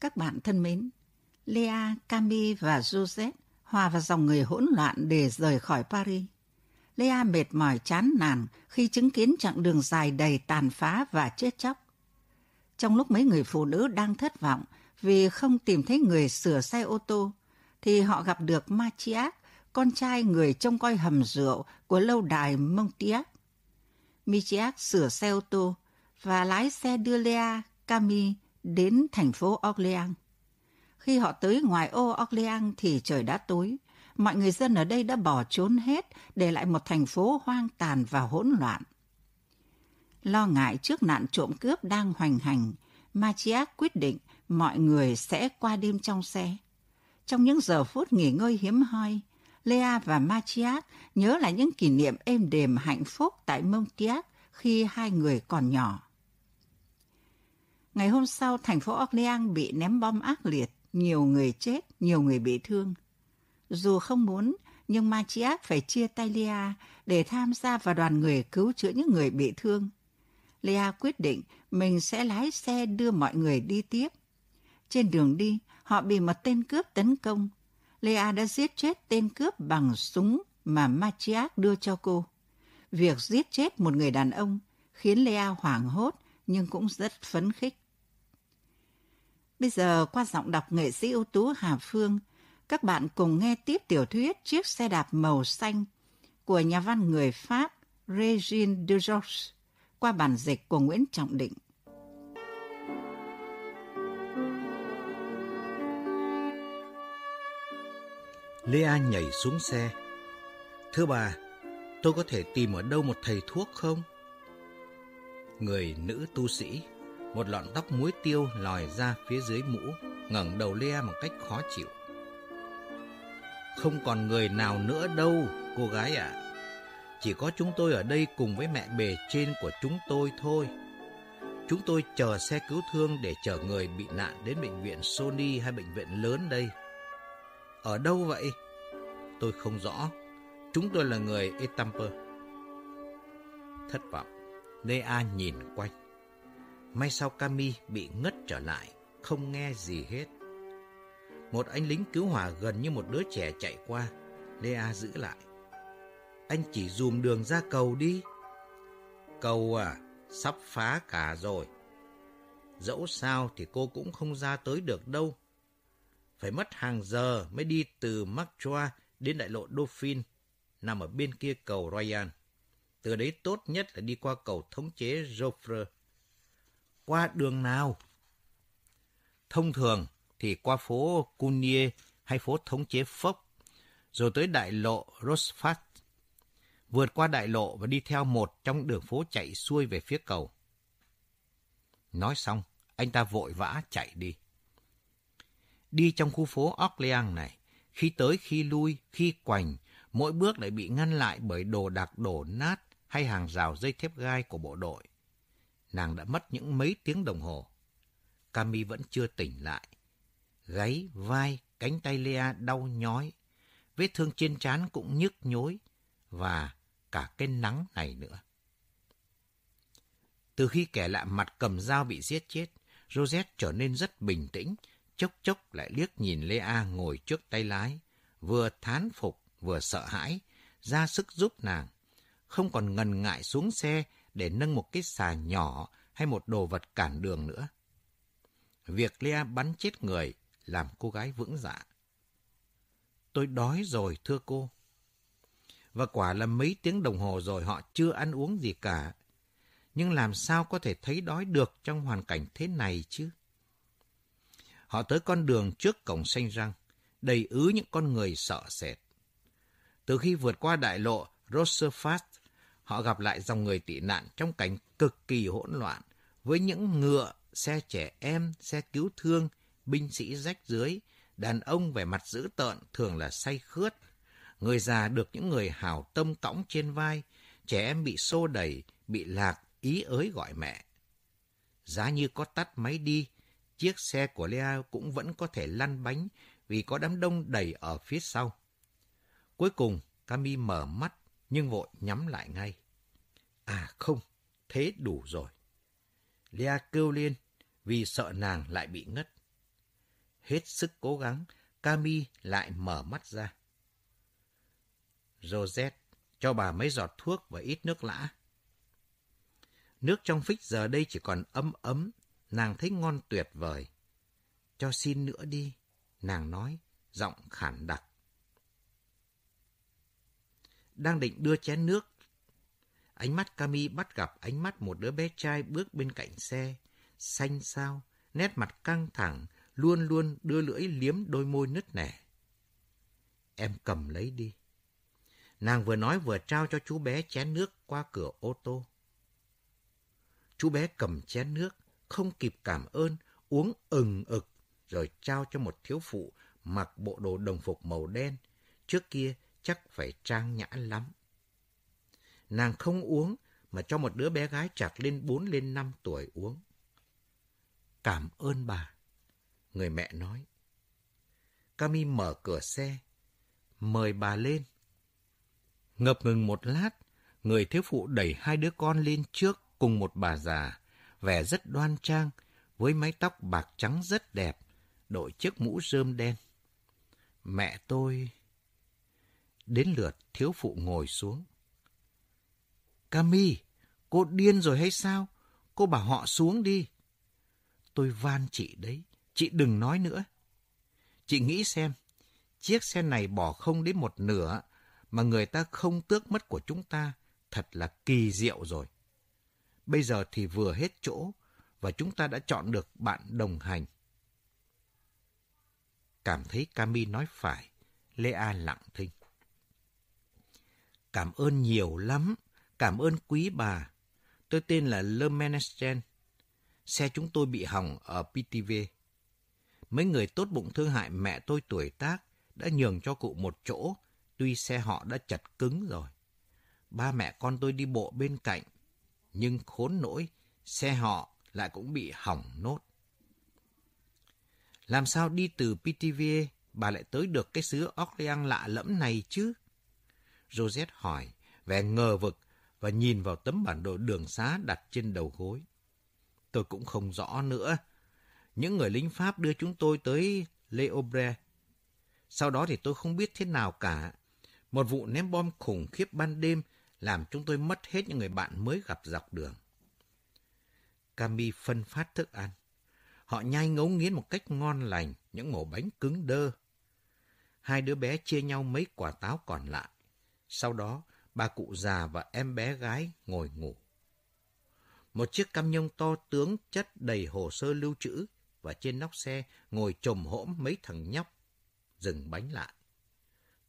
Các bạn thân mến, Lea, Cami và Joseph hòa vào dòng người hỗn loạn để rời khỏi Paris. Lea mệt mỏi chán nản khi chứng kiến chặng đường dài đầy tàn phá và chết chóc. Trong lúc mấy người phụ nữ đang thất vọng vì không tìm thấy người sửa xe ô tô, thì họ gặp được Machiac, con trai người trông coi hầm rượu của lâu đài Montiac. Machiac sửa xe ô tô và lái xe đưa Lea, Camille đến thành phố Orleans. Khi họ tới ngoài ô Orleans thì trời đã tối. Mọi người dân ở đây đã bỏ trốn hết, để lại một thành phố hoang tàn và hỗn loạn. Lo ngại trước nạn trộm cướp đang hoành hành, Machiac quyết định mọi người sẽ qua đêm trong xe. Trong những giờ phút nghỉ ngơi hiếm hoi, Lea và Machiac nhớ lại những kỷ niệm êm đềm hạnh phúc tại Montiac khi hai người còn nhỏ. Ngày hôm sau, thành phố Orleans bị ném bom ác liệt, nhiều người chết, nhiều người bị thương. Dù không muốn, nhưng Machiac phải chia tay Lea để tham gia vào đoàn người cứu chữa những người bị thương. Lea quyết định mình sẽ lái xe đưa mọi người đi tiếp. Trên đường đi, họ bị một tên cướp tấn công. Lea đã giết chết tên cướp bằng súng mà Machiac đưa cho cô. Việc giết chết một người đàn ông khiến Lea hoảng hốt nhưng cũng rất phấn khích. Bây giờ qua giọng đọc nghệ sĩ ưu tú Hà Phương, các bạn cùng nghe tiếp tiểu thuyết Chiếc xe đạp màu xanh của nhà văn người Pháp Regine de Georges qua bản dịch của Nguyễn Trọng Định. Lea nhảy xuống xe. Thưa bà, tôi có thể tìm ở đâu một thầy thuốc không? Người nữ tu sĩ, một lọn tóc muối tiêu lòi ra phía dưới mũ, ngẩng đầu Lea một cách khó chịu. Không còn người nào nữa đâu, cô gái ạ. Chỉ có chúng tôi ở đây cùng với mẹ bề trên của chúng tôi thôi. Chúng tôi chờ xe cứu thương để chở người bị nạn đến bệnh viện Sony hay bệnh viện lớn đây. Ở đâu vậy? Tôi không rõ. Chúng tôi là người Etamper. Thất vọng, Lea nhìn quanh. May sau Cami bị ngất trở lại, không nghe gì hết. Một anh lính cứu hỏa gần như một đứa trẻ chạy qua. Lea giữ lại. Anh chỉ dùm đường ra cầu đi. Cầu à, sắp phá cả rồi. Dẫu sao thì cô cũng không ra tới được đâu. Phải mất hàng giờ mới đi từ Marchois đến đại lộ Dauphin, nằm ở bên kia cầu Royan. Từ đấy tốt nhất là đi qua cầu thống chế Joffre. Qua đường nào? Thông thường thì qua phố Cunier hay phố thống chế Phốc, rồi tới đại lộ Rosfat. Vượt qua đại lộ và đi theo một trong đường phố chạy xuôi về phía cầu. Nói xong, anh ta vội vã chạy đi. Đi trong khu phố Orleans này, khi tới khi lui, khi quành, mỗi bước lại bị ngăn lại bởi đồ đạc đổ nát hay hàng rào dây thép gai của bộ đội. Nàng đã mất những mấy tiếng đồng hồ. Cami vẫn chưa tỉnh lại. Gáy, vai, cánh tay Lea đau nhói. Vết thương trên trán cũng nhức nhối. Và cả cái nắng này nữa. Từ khi kẻ lạ mặt cầm dao bị giết chết, Rosette trở nên rất bình tĩnh, chốc chốc lại liếc nhìn Lea ngồi trước tay lái, vừa thán phục vừa sợ hãi, ra sức giúp nàng, không còn ngần ngại xuống xe để nâng một cái xà nhỏ hay một đồ vật cản đường nữa. Việc Lea bắn chết người làm cô gái vững dạ. Tôi đói rồi, thưa cô. Và quả là mấy tiếng đồng hồ rồi họ chưa ăn uống gì cả. Nhưng làm sao có thể thấy đói được trong hoàn cảnh thế này chứ? Họ tới con đường trước cổng xanh răng, đầy ứ những con người sợ sệt. Từ khi vượt qua đại lộ Rossefast, họ gặp lại dòng người tị nạn trong cảnh cực kỳ hỗn loạn, với những ngựa, xe trẻ em, xe cứu thương, binh sĩ rách dưới, đàn ông vẻ mặt dữ tợn thường là say khướt. Người già được những người hào tâm cõng trên vai, trẻ em bị xô đẩy, bị lạc, ý ới gọi mẹ. Giá như có tắt máy đi, chiếc xe của Lea cũng vẫn có thể lăn bánh vì có đám đông đầy ở phía sau. Cuối cùng, Cami mở mắt nhưng vội nhắm lại ngay. À không, thế đủ rồi. Lea kêu lên vì sợ nàng lại bị ngất. Hết sức cố gắng, Cami lại mở mắt ra. Rosette, cho bà mấy giọt thuốc và ít nước lã. Nước trong phích giờ đây chỉ còn ấm ấm, nàng thấy ngon tuyệt vời. Cho xin nữa đi, nàng nói, giọng khản đặc. Đang định đưa chén nước, ánh mắt Cami bắt gặp ánh mắt một đứa bé trai bước bên cạnh xe, xanh xao, nét mặt căng thẳng, luôn luôn đưa lưỡi liếm đôi môi nứt nẻ. Em cầm lấy đi. Nàng vừa nói vừa trao cho chú bé chén nước qua cửa ô tô. Chú bé cầm chén nước, không kịp cảm ơn, uống ừng ực, rồi trao cho một thiếu phụ mặc bộ đồ đồng phục màu đen. Trước kia chắc phải trang nhã lắm. Nàng không uống, mà cho một đứa bé gái chặt lên bốn lên năm tuổi uống. Cảm ơn bà, người mẹ nói. Cami mở cửa xe, mời bà lên. Ngập ngừng một lát, người thiếu phụ đẩy hai đứa con lên trước cùng một bà già, vẻ rất đoan trang, với mái tóc bạc trắng rất đẹp, đội chiếc mũ rơm đen. Mẹ tôi... Đến lượt thiếu phụ ngồi xuống. Cami, cô điên rồi hay sao? Cô bảo họ xuống đi. Tôi van chị đấy, chị đừng nói nữa. Chị nghĩ xem, chiếc xe này bỏ không đến một nửa mà người ta không tước mất của chúng ta, thật là kỳ diệu rồi. Bây giờ thì vừa hết chỗ và chúng ta đã chọn được bạn đồng hành. Cảm thấy Cami nói phải, Lea lặng thinh. Cảm ơn nhiều lắm, cảm ơn quý bà. Tôi tên là Le Menesten. Xe chúng tôi bị hỏng ở PTV. Mấy người tốt bụng thương hại mẹ tôi tuổi tác đã nhường cho cụ một chỗ, tuy xe họ đã chật cứng rồi. Ba mẹ con tôi đi bộ bên cạnh, nhưng khốn nỗi, xe họ lại cũng bị hỏng nốt. Làm sao đi từ PTV bà lại tới được cái xứ Orleans lạ lẫm này chứ? Rosette hỏi, vẻ ngờ vực và nhìn vào tấm bản đồ đường xá đặt trên đầu gối. Tôi cũng không rõ nữa. Những người lính Pháp đưa chúng tôi tới Le Aubre. Sau đó thì tôi không biết thế nào cả. Một vụ ném bom khủng khiếp ban đêm làm chúng tôi mất hết những người bạn mới gặp dọc đường. Cami phân phát thức ăn. Họ nhai ngấu nghiến một cách ngon lành những ổ bánh cứng đơ. Hai đứa bé chia nhau mấy quả táo còn lại. Sau đó, bà cụ già và em bé gái ngồi ngủ. Một chiếc cam nhông to tướng chất đầy hồ sơ lưu trữ và trên nóc xe ngồi trồm hỗm mấy thằng nhóc, dừng bánh lại.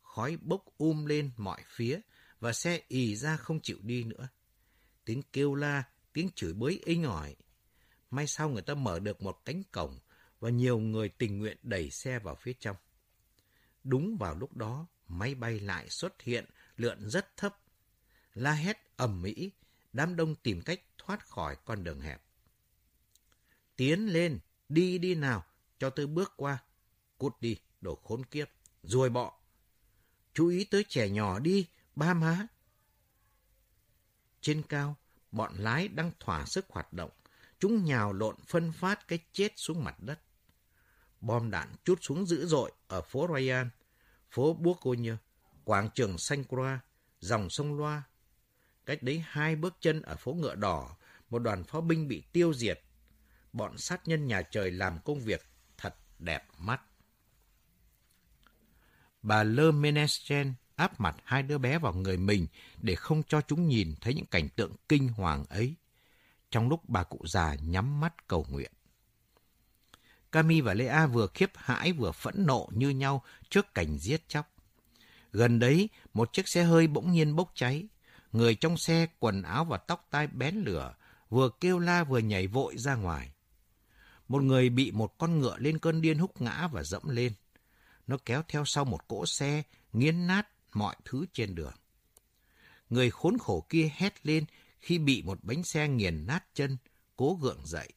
Khói bốc um lên mọi phía và xe ì ra không chịu đi nữa. Tiếng kêu la, tiếng chửi bới inh ỏi. May sao người ta mở được một cánh cổng và nhiều người tình nguyện đẩy xe vào phía trong. Đúng vào lúc đó, máy bay lại xuất hiện, lượn rất thấp. La hét ầm mỹ, đám đông tìm cách thoát khỏi con đường hẹp. Tiến lên, đi đi nào, cho tôi bước qua. Cút đi, đồ khốn kiếp, ruồi bọ. Chú ý tới trẻ nhỏ đi, ba má. Trên cao, bọn lái đang thỏa sức hoạt động. Chúng nhào lộn phân phát cái chết xuống mặt đất. Bom đạn chút xuống dữ dội ở phố Royan, phố Bourgogne, quảng trường xanh qua, dòng sông Loa. Cách đấy hai bước chân ở phố Ngựa Đỏ, một đoàn pháo binh bị tiêu diệt. Bọn sát nhân nhà trời làm công việc thật đẹp mắt. Bà Lơ Menestren áp mặt hai đứa bé vào người mình để không cho chúng nhìn thấy những cảnh tượng kinh hoàng ấy. Trong lúc bà cụ già nhắm mắt cầu nguyện. Cami và Lea vừa khiếp hãi vừa phẫn nộ như nhau trước cảnh giết chóc. Gần đấy, một chiếc xe hơi bỗng nhiên bốc cháy. Người trong xe quần áo và tóc tai bén lửa, vừa kêu la vừa nhảy vội ra ngoài. Một người bị một con ngựa lên cơn điên húc ngã và dẫm lên. Nó kéo theo sau một cỗ xe, nghiến nát mọi thứ trên đường. Người khốn khổ kia hét lên khi bị một bánh xe nghiền nát chân, cố gượng dậy.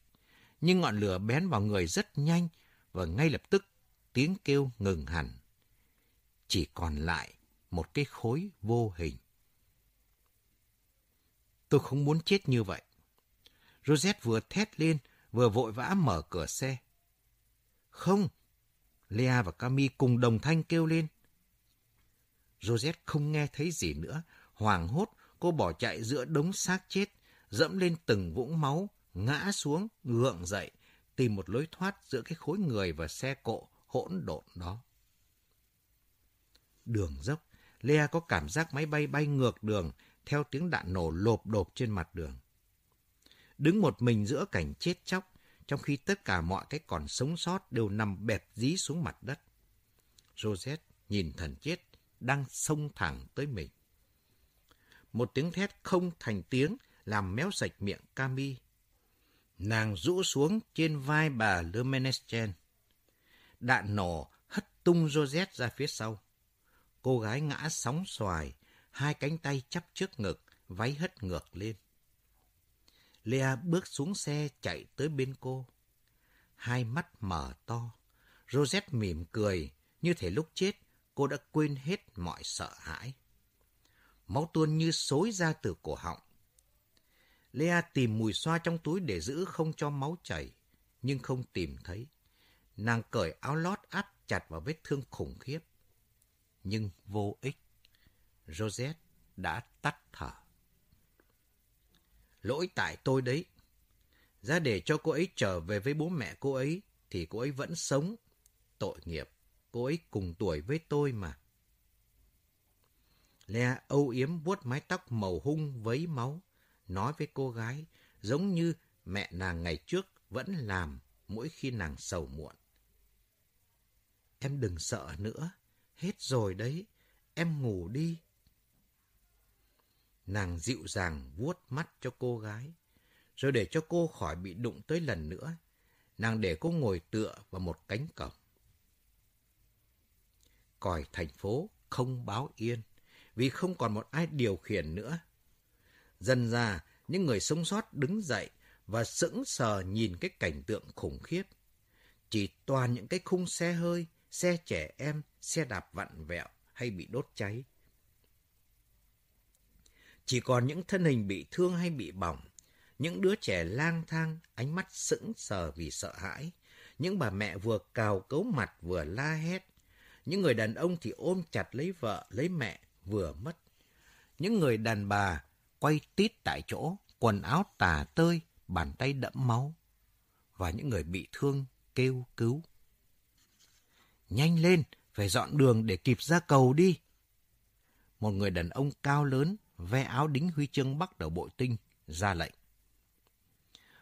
Nhưng ngọn lửa bén vào người rất nhanh và ngay lập tức tiếng kêu ngừng hẳn. Chỉ còn lại một cái khối vô hình. Tôi không muốn chết như vậy. Rosette vừa thét lên, vừa vội vã mở cửa xe. Không, Lea và Cami cùng đồng thanh kêu lên. Rosette không nghe thấy gì nữa. Hoàng hốt, cô bỏ chạy giữa đống xác chết, dẫm lên từng vũng máu, ngã xuống, gượng dậy, tìm một lối thoát giữa cái khối người và xe cộ hỗn độn đó. Đường dốc, Lea có cảm giác máy bay bay ngược đường theo tiếng đạn nổ lộp đột trên mặt đường. Đứng một mình giữa cảnh chết chóc, trong khi tất cả mọi cái còn sống sót đều nằm bẹp dí xuống mặt đất. Rosette nhìn thần chết đang xông thẳng tới mình. Một tiếng thét không thành tiếng làm méo sạch miệng Cami. Nàng rũ xuống trên vai bà Le Đạn nổ hất tung Rosette ra phía sau. Cô gái ngã sóng xoài, hai cánh tay chắp trước ngực, váy hất ngược lên. Lea bước xuống xe chạy tới bên cô. Hai mắt mở to. Rosette mỉm cười, như thể lúc chết cô đã quên hết mọi sợ hãi. Máu tuôn như xối ra từ cổ họng. Lea tìm mùi xoa trong túi để giữ không cho máu chảy, nhưng không tìm thấy. Nàng cởi áo lót áp chặt vào vết thương khủng khiếp. Nhưng vô ích. Rosette đã tắt thở. Lỗi tại tôi đấy. Ra để cho cô ấy trở về với bố mẹ cô ấy, thì cô ấy vẫn sống. Tội nghiệp, cô ấy cùng tuổi với tôi mà. Lea âu yếm vuốt mái tóc màu hung vấy máu, nói với cô gái, giống như mẹ nàng ngày trước vẫn làm mỗi khi nàng sầu muộn. Em đừng sợ nữa, hết rồi đấy, em ngủ đi. Nàng dịu dàng vuốt mắt cho cô gái, rồi để cho cô khỏi bị đụng tới lần nữa. Nàng để cô ngồi tựa vào một cánh cổng. Còi thành phố không báo yên, vì không còn một ai điều khiển nữa. Dần ra, những người sống sót đứng dậy và sững sờ nhìn cái cảnh tượng khủng khiếp. Chỉ toàn những cái khung xe hơi, xe trẻ em, xe đạp vặn vẹo hay bị đốt cháy. Chỉ còn những thân hình bị thương hay bị bỏng, những đứa trẻ lang thang, ánh mắt sững sờ vì sợ hãi, những bà mẹ vừa cào cấu mặt vừa la hét, những người đàn ông thì ôm chặt lấy vợ, lấy mẹ, vừa mất. Những người đàn bà quay tít tại chỗ, quần áo tả tơi, bàn tay đẫm máu. Và những người bị thương kêu cứu. Nhanh lên, phải dọn đường để kịp ra cầu đi. Một người đàn ông cao lớn, ve áo đính huy chương bắc đầu bội tinh, ra lệnh.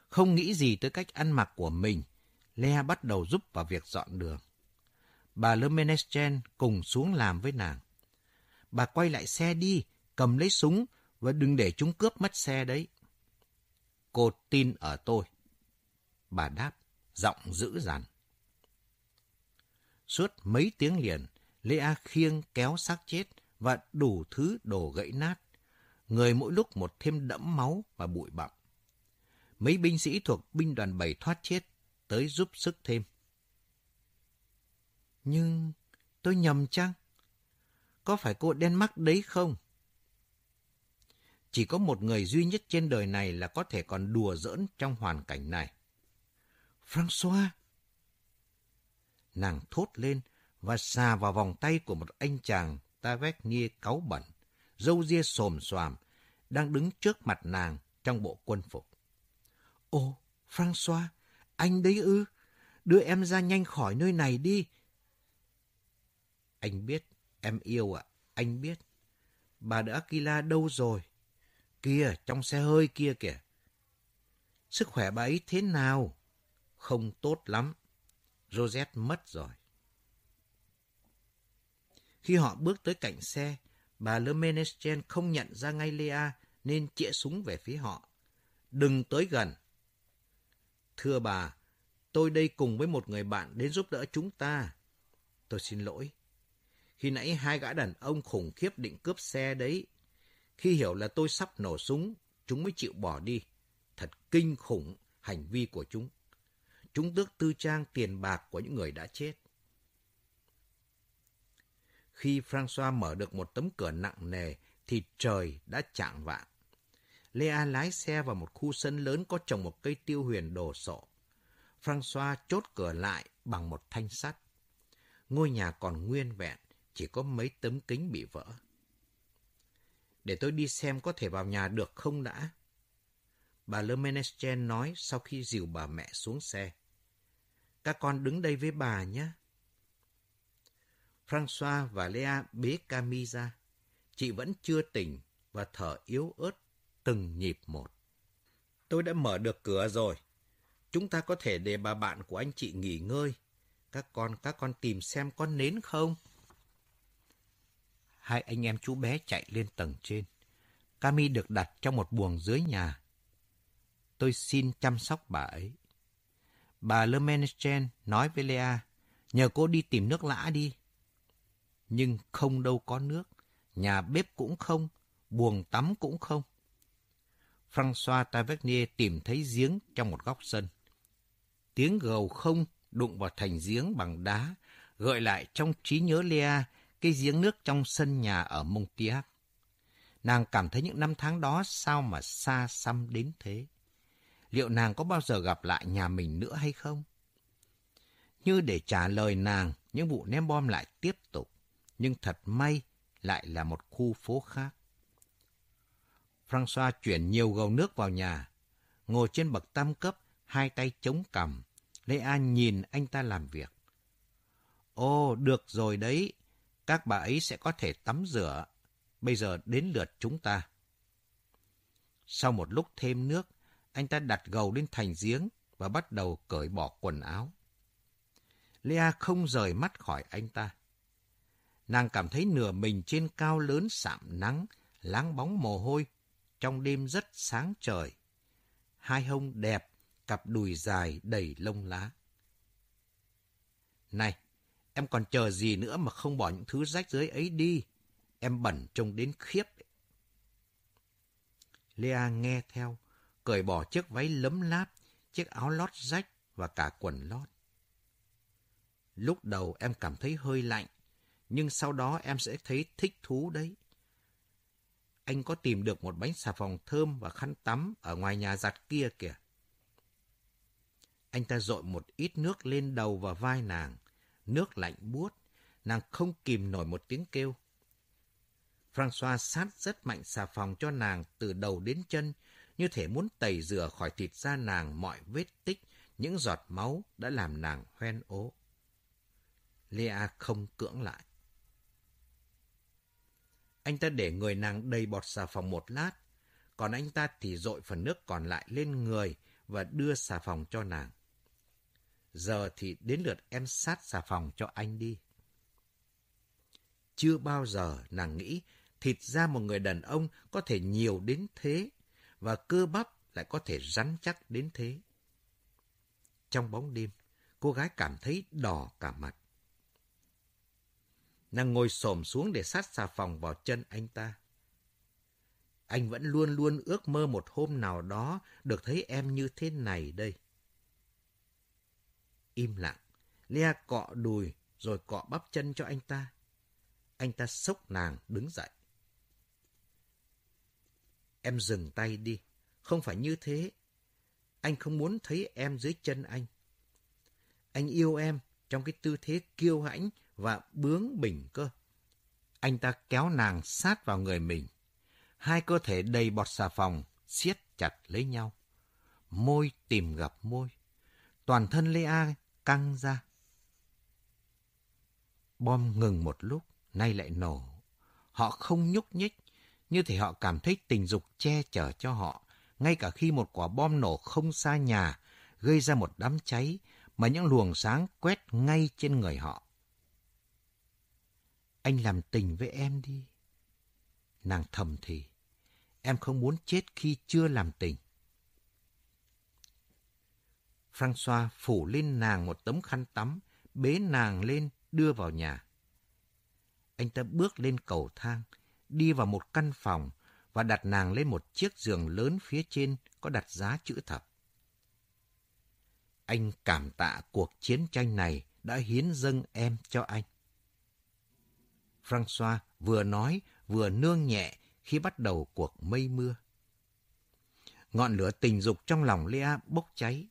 Không nghĩ gì tới cách ăn mặc của mình, Lea bắt đầu giúp vào việc dọn đường. Bà Le Meneschen cùng xuống làm với nàng. Bà quay lại xe đi, cầm lấy súng và đừng để chúng cướp mất xe đấy. Cô tin ở tôi. Bà đáp, giọng dữ dằn. Suốt mấy tiếng liền, Lea khiêng kéo xác chết và đủ thứ đồ gãy nát. Người mỗi lúc một thêm đẫm máu và bụi bặm. Mấy binh sĩ thuộc binh đoàn 7 thoát chết, tới giúp sức thêm. Nhưng tôi nhầm chăng? Có phải cô đen mắt đấy không? Chỉ có một người duy nhất trên đời này là có thể còn đùa giỡn trong hoàn cảnh này. François! Nàng thốt lên và xà vào vòng tay của một anh chàng ta vét nia cáu bẩn, râu ria xồm xoàm, đang đứng trước mặt nàng trong bộ quân phục. Ô, François, anh đấy ư? Đưa em ra nhanh khỏi nơi này đi. Anh biết, em yêu ạ, anh biết. Bà đã Aquila đâu rồi? Kia, trong xe hơi kia kìa. Sức khỏe bà ấy thế nào? Không tốt lắm. Rosette mất rồi. Khi họ bước tới cạnh xe, bà Le không nhận ra ngay Lea nên chĩa súng về phía họ. Đừng tới gần. Thưa bà, tôi đây cùng với một người bạn đến giúp đỡ chúng ta. Tôi xin lỗi. Khi nãy hai gã đàn ông khủng khiếp định cướp xe đấy. Khi hiểu là tôi sắp nổ súng, chúng mới chịu bỏ đi. Thật kinh khủng hành vi của chúng. Chúng tước tư trang tiền bạc của những người đã chết. Khi François mở được một tấm cửa nặng nề, thì trời đã chạng vạng. Lea lái xe vào một khu sân lớn có trồng một cây tiêu huyền đồ sộ. François chốt cửa lại bằng một thanh sắt. Ngôi nhà còn nguyên vẹn, chỉ có mấy tấm kính bị vỡ. Để tôi đi xem có thể vào nhà được không đã? Bà Lemenechen nói sau khi dìu bà mẹ xuống xe. Các con đứng đây với bà nhé. François và Lea bế Camille ra. Chị vẫn chưa tỉnh và thở yếu ớt từng nhịp một. Tôi đã mở được cửa rồi. Chúng ta có thể để bà bạn của anh chị nghỉ ngơi. Các con, các con tìm xem có nến không? Hai anh em chú bé chạy lên tầng trên. Cami được đặt trong một buồng dưới nhà. Tôi xin chăm sóc bà ấy. Bà Le nói với Lea, nhờ cô đi tìm nước lã đi. Nhưng không đâu có nước, nhà bếp cũng không, buồng tắm cũng không. François Tavernier tìm thấy giếng trong một góc sân. Tiếng gầu không đụng vào thành giếng bằng đá, gợi lại trong trí nhớ Lea cái giếng nước trong sân nhà ở Montiac. Nàng cảm thấy những năm tháng đó sao mà xa xăm đến thế. Liệu nàng có bao giờ gặp lại nhà mình nữa hay không? Như để trả lời nàng, những vụ ném bom lại tiếp tục. Nhưng thật may lại là một khu phố khác. François chuyển nhiều gầu nước vào nhà. Ngồi trên bậc tam cấp, hai tay chống cằm. Lê An nhìn anh ta làm việc. Ồ, được rồi đấy. Các bà ấy sẽ có thể tắm rửa. Bây giờ đến lượt chúng ta. Sau một lúc thêm nước, anh ta đặt gầu lên thành giếng và bắt đầu cởi bỏ quần áo. Lea không rời mắt khỏi anh ta. Nàng cảm thấy nửa mình trên cao lớn sạm nắng, láng bóng mồ hôi, trong đêm rất sáng trời. Hai hông đẹp, cặp đùi dài đầy lông lá. Này, em còn chờ gì nữa mà không bỏ những thứ rách rưới ấy đi. Em bẩn trông đến khiếp. Lea nghe theo, cởi bỏ chiếc váy lấm láp, chiếc áo lót rách và cả quần lót. Lúc đầu em cảm thấy hơi lạnh, nhưng sau đó em sẽ thấy thích thú đấy. Anh có tìm được một bánh xà phòng thơm và khăn tắm ở ngoài nhà giặt kia kìa. Anh ta dội một ít nước lên đầu và vai nàng. Nước lạnh buốt, nàng không kìm nổi một tiếng kêu. François sát rất mạnh xà phòng cho nàng từ đầu đến chân, như thể muốn tẩy rửa khỏi thịt da nàng mọi vết tích, những giọt máu đã làm nàng hoen ố. Lea không cưỡng lại. Anh ta để người nàng đầy bọt xà phòng một lát, còn anh ta thì dội phần nước còn lại lên người và đưa xà phòng cho nàng. Giờ thì đến lượt em sát xà phòng cho anh đi. Chưa bao giờ nàng nghĩ thịt da một người đàn ông có thể nhiều đến thế và cơ bắp lại có thể rắn chắc đến thế. Trong bóng đêm, cô gái cảm thấy đỏ cả mặt. Nàng ngồi xổm xuống để sát xà phòng vào chân anh ta. Anh vẫn luôn luôn ước mơ một hôm nào đó được thấy em như thế này đây. Im lặng, Lea cọ đùi rồi cọ bắp chân cho anh ta. Anh ta sốc nàng đứng dậy. Em dừng tay đi, không phải như thế. Anh không muốn thấy em dưới chân anh. Anh yêu em trong cái tư thế kiêu hãnh và bướng bỉnh cơ. Anh ta kéo nàng sát vào người mình. Hai cơ thể đầy bọt xà phòng, siết chặt lấy nhau. Môi tìm gặp môi. Toàn thân Lea căng ra. Bom ngừng một lúc, nay lại nổ. Họ không nhúc nhích, như thể họ cảm thấy tình dục che chở cho họ, ngay cả khi một quả bom nổ không xa nhà, gây ra một đám cháy mà những luồng sáng quét ngay trên người họ. Anh làm tình với em đi. Nàng thầm thì, em không muốn chết khi chưa làm tình. François phủ lên nàng một tấm khăn tắm, bế nàng lên, đưa vào nhà. Anh ta bước lên cầu thang, đi vào một căn phòng và đặt nàng lên một chiếc giường lớn phía trên có đặt giá chữ thập. Anh cảm tạ cuộc chiến tranh này đã hiến dâng em cho anh. François vừa nói vừa nương nhẹ khi bắt đầu cuộc mây mưa. Ngọn lửa tình dục trong lòng Lea bốc cháy.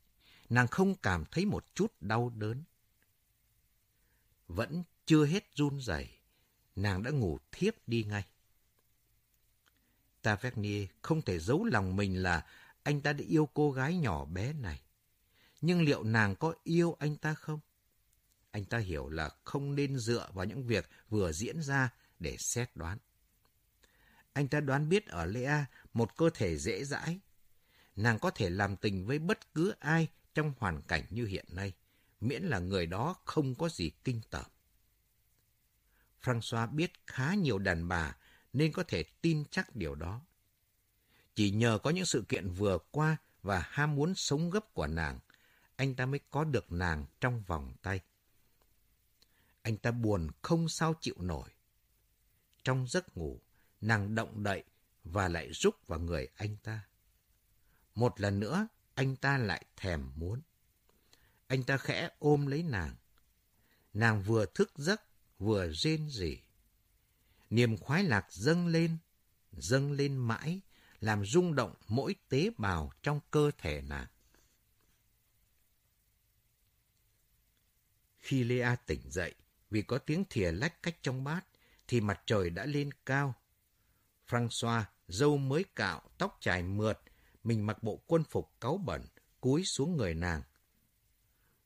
Nàng không cảm thấy một chút đau đớn. Vẫn chưa hết run rẩy, nàng đã ngủ thiếp đi ngay. Tavernier không thể giấu lòng mình là anh ta đã yêu cô gái nhỏ bé này. Nhưng liệu nàng có yêu anh ta không? Anh ta hiểu là không nên dựa vào những việc vừa diễn ra để xét đoán. Anh ta đoán biết ở Lea một cơ thể dễ dãi. Nàng có thể làm tình với bất cứ ai trong hoàn cảnh như hiện nay, miễn là người đó không có gì kinh tởm. François biết khá nhiều đàn bà nên có thể tin chắc điều đó. Chỉ nhờ có những sự kiện vừa qua và ham muốn sống gấp của nàng, anh ta mới có được nàng trong vòng tay. Anh ta buồn không sao chịu nổi. Trong giấc ngủ, nàng động đậy và lại rúc vào người anh ta. Một lần nữa, anh ta lại thèm muốn. Anh ta khẽ ôm lấy nàng. Nàng vừa thức giấc, vừa rên rỉ. Niềm khoái lạc dâng lên, dâng lên mãi, làm rung động mỗi tế bào trong cơ thể nàng. Khi Lea tỉnh dậy, vì có tiếng thìa lách cách trong bát, thì mặt trời đã lên cao. François, dâu mới cạo, tóc chải mượt, mình mặc bộ quân phục cáu bẩn, cúi xuống người nàng.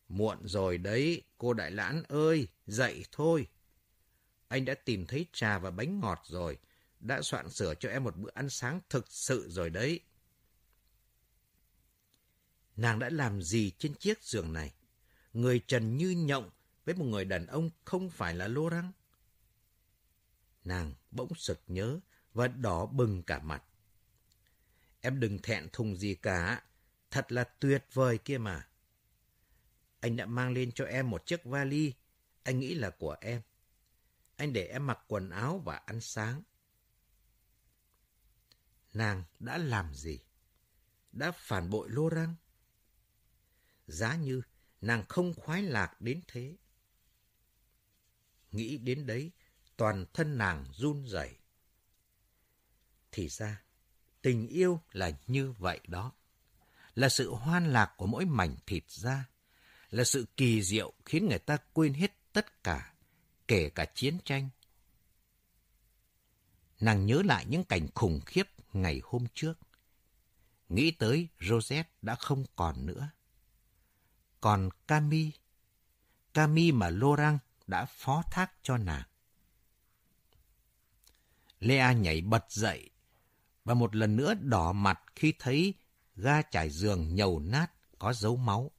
Muộn rồi đấy, cô Đại Lãn ơi, dậy thôi. Anh đã tìm thấy trà và bánh ngọt rồi, đã soạn sửa cho em một bữa ăn sáng thực sự rồi đấy. Nàng đã làm gì trên chiếc giường này? Người trần như nhộng với một người đàn ông không phải là lô răng. Nàng bỗng sực nhớ và đỏ bừng cả mặt. Em đừng thẹn thùng gì cả, thật là tuyệt vời kia mà. Anh đã mang lên cho em một chiếc vali, anh nghĩ là của em. Anh để em mặc quần áo và ăn sáng. Nàng đã làm gì? Đã phản bội Lô Răng? Giá như nàng không khoái lạc đến thế. Nghĩ đến đấy, toàn thân nàng run rẩy. Thì ra, tình yêu là như vậy đó. Là sự hoan lạc của mỗi mảnh thịt da. Là sự kỳ diệu khiến người ta quên hết tất cả, kể cả chiến tranh. Nàng nhớ lại những cảnh khủng khiếp ngày hôm trước. Nghĩ tới Rosette đã không còn nữa. Còn Cami, Cami mà Laurent đã phó thác cho nàng. Lea nhảy bật dậy và một lần nữa đỏ mặt khi thấy ga trải giường nhầu nát có dấu máu.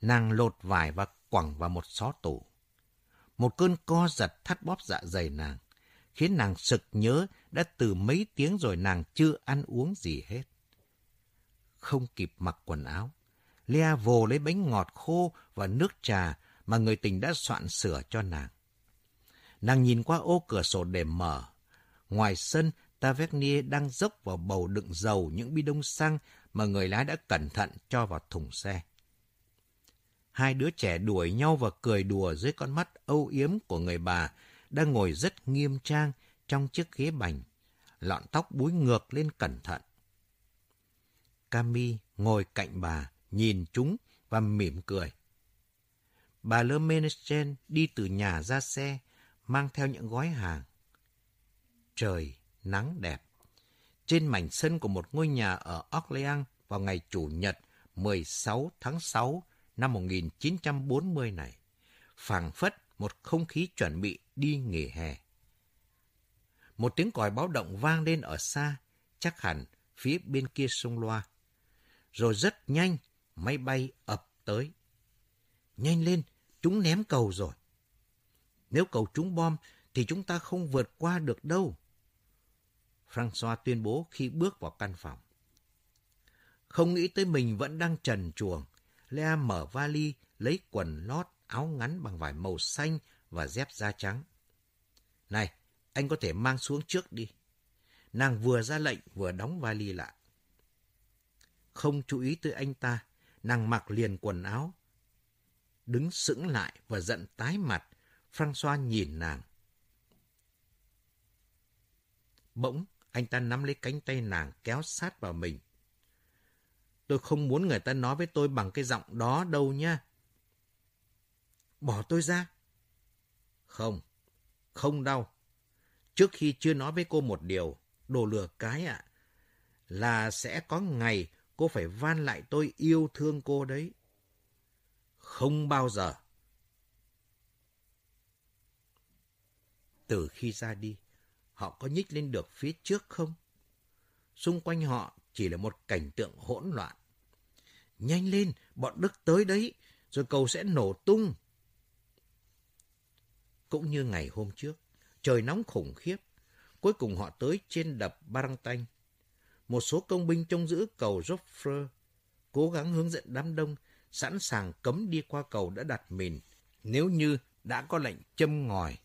Nàng lột vải và quẳng vào một xó tủ. Một cơn co giật thắt bóp dạ dày nàng, khiến nàng sực nhớ đã từ mấy tiếng rồi nàng chưa ăn uống gì hết. Không kịp mặc quần áo, Lea vồ lấy bánh ngọt khô và nước trà mà người tình đã soạn sửa cho nàng. Nàng nhìn qua ô cửa sổ để mở. Ngoài sân, Tavernier đang dốc vào bầu đựng dầu những bi đông xăng mà người lái đã cẩn thận cho vào thùng xe. Hai đứa trẻ đuổi nhau và cười đùa dưới con mắt âu yếm của người bà đang ngồi rất nghiêm trang trong chiếc ghế bành, lọn tóc búi ngược lên cẩn thận. Cami ngồi cạnh bà, nhìn chúng và mỉm cười. Bà Le Ménestren đi từ nhà ra xe, mang theo những gói hàng. Trời, nắng đẹp. Trên mảnh sân của một ngôi nhà ở Orléans vào ngày Chủ nhật 16 tháng 6 năm 1940 này, phảng phất một không khí chuẩn bị đi nghỉ hè. Một tiếng còi báo động vang lên ở xa, chắc hẳn phía bên kia sông Loa. Rồi rất nhanh, máy bay ập tới. Nhanh lên, chúng ném cầu rồi. Nếu cầu trúng bom thì chúng ta không vượt qua được đâu. François tuyên bố khi bước vào căn phòng. Không nghĩ tới mình vẫn đang trần chuồng, Lea mở vali, lấy quần lót, áo ngắn bằng vải màu xanh và dép da trắng. Này, anh có thể mang xuống trước đi. Nàng vừa ra lệnh vừa đóng vali lại. Không chú ý tới anh ta, nàng mặc liền quần áo. Đứng sững lại và giận tái mặt, François nhìn nàng. Bỗng, anh ta nắm lấy cánh tay nàng kéo sát vào mình. Tôi không muốn người ta nói với tôi bằng cái giọng đó đâu nha. Bỏ tôi ra. Không, không đau. Trước khi chưa nói với cô một điều, đồ lừa cái ạ, là sẽ có ngày cô phải van lại tôi yêu thương cô đấy. Không bao giờ. Từ khi ra đi, họ có nhích lên được phía trước không? Xung quanh họ chỉ là một cảnh tượng hỗn loạn. Nhanh lên, bọn Đức tới đấy, rồi cầu sẽ nổ tung. Cũng như ngày hôm trước, trời nóng khủng khiếp. Cuối cùng họ tới trên đập Barangtanh. Một số công binh trông giữ cầu Joffre cố gắng hướng dẫn đám đông, sẵn sàng cấm đi qua cầu đã đặt mìn, nếu như đã có lệnh châm ngòi.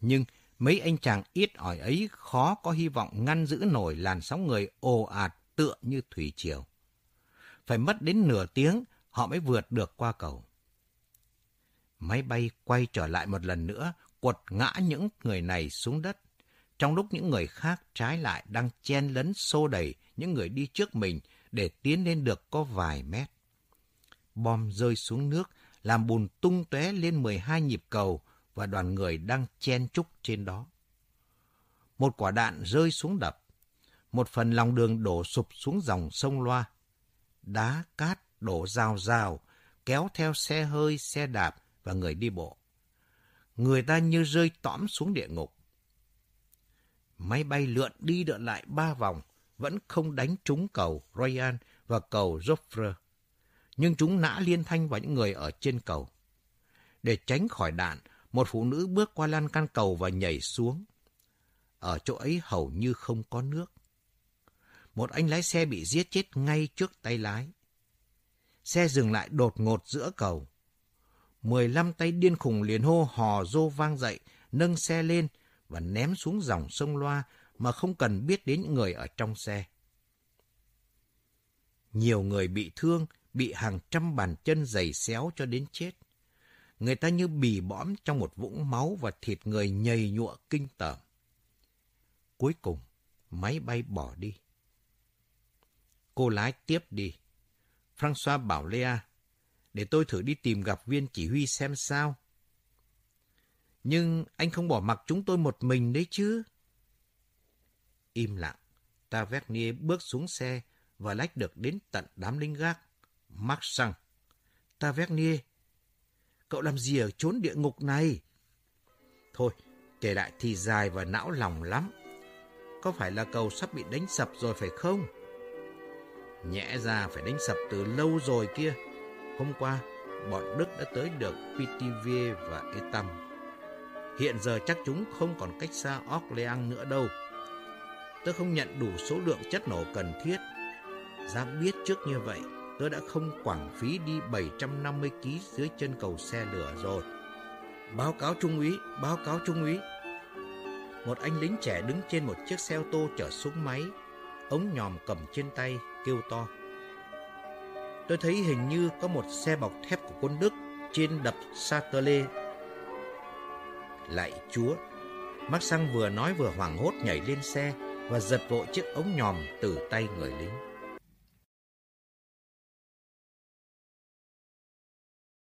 Nhưng mấy anh chàng ít ỏi ấy khó có hy vọng ngăn giữ nổi làn sóng người ồ ạt tựa như thủy triều. Phải mất đến nửa tiếng họ mới vượt được qua cầu. Máy bay quay trở lại một lần nữa, quật ngã những người này xuống đất, trong lúc những người khác trái lại đang chen lấn xô đẩy những người đi trước mình để tiến lên được có vài mét. Bom rơi xuống nước, làm bùn tung tóe lên 12 nhịp cầu và đoàn người đang chen chúc trên đó. Một quả đạn rơi xuống đập, một phần lòng đường đổ sụp xuống dòng sông Loa. Đá, cát đổ rào rào, kéo theo xe hơi, xe đạp và người đi bộ. Người ta như rơi tõm xuống địa ngục. Máy bay lượn đi lượn lại ba vòng, vẫn không đánh trúng cầu Royan và cầu Joffre. Nhưng chúng nã liên thanh vào những người ở trên cầu. Để tránh khỏi đạn, một phụ nữ bước qua lan can cầu và nhảy xuống. Ở chỗ ấy hầu như không có nước. Một anh lái xe bị giết chết ngay trước tay lái. Xe dừng lại đột ngột giữa cầu. Mười lăm tay điên khùng liền hô hò rô vang dậy, nâng xe lên và ném xuống dòng sông Loa mà không cần biết đến những người ở trong xe. Nhiều người bị thương, bị hàng trăm bàn chân giày xéo cho đến chết. Người ta như bì bõm trong một vũng máu và thịt người nhầy nhụa kinh tởm. Cuối cùng, máy bay bỏ đi. Cô lái tiếp đi. François bảo Lea, để tôi thử đi tìm gặp viên chỉ huy xem sao. Nhưng anh không bỏ mặc chúng tôi một mình đấy chứ. Im lặng, Tavernier bước xuống xe và lách được đến tận đám lính gác. Mark sang. Tavernier, cậu làm gì ở chốn địa ngục này? Thôi, kể lại thì dài và não lòng lắm. Có phải là cầu sắp bị đánh sập rồi phải không? Nhẽ ra phải đánh sập từ lâu rồi kia. Hôm qua, bọn Đức đã tới được Pithiviers và Etam. Hiện giờ chắc chúng không còn cách xa Orléans nữa đâu. Tôi không nhận đủ số lượng chất nổ cần thiết. Ra biết trước như vậy, tôi đã không quảng phí đi 750 kg dưới chân cầu xe lửa rồi. Báo cáo trung úy, báo cáo trung úy. Một anh lính trẻ đứng trên một chiếc xe ô tô chở súng máy, ống nhòm cầm trên tay, kêu to. Tôi thấy hình như có một xe bọc thép của quân Đức trên đập Satterley. Lại chúa, Mark Sang vừa nói vừa hoảng hốt nhảy lên xe và giật vội chiếc ống nhòm từ tay người lính.